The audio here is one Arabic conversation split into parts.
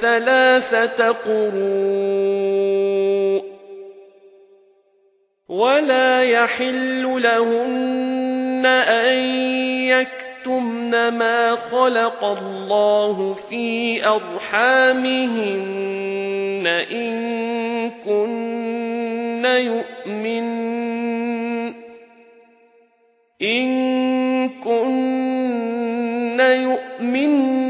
ثلاثة قروء ولا يحل لهن أن يكتمن ما خلق الله في أرحامهن إن كن يؤمن إن كن يؤمن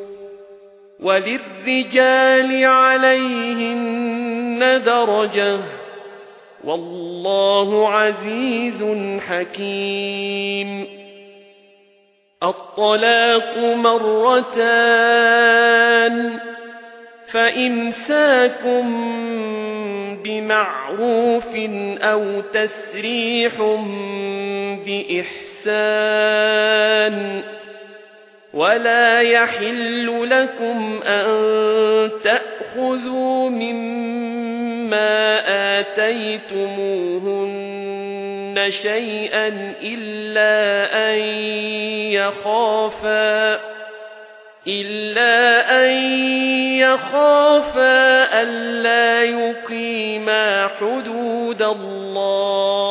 وللرجال عليهن درجة. والله عزيز حكيم. الطلاق مرتان فإمساكم بمعروف أو تسريح بإحسان. ولا يحل لكم أن تأخذوا مما آتيتموهن شيئا إلا أن يخافا إلا أن يخافا ألا يقيما حدود الله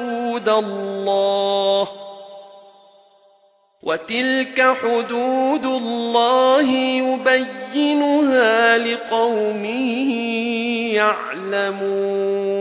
الله وتلك حدود الله يبينها لقوم يعلمون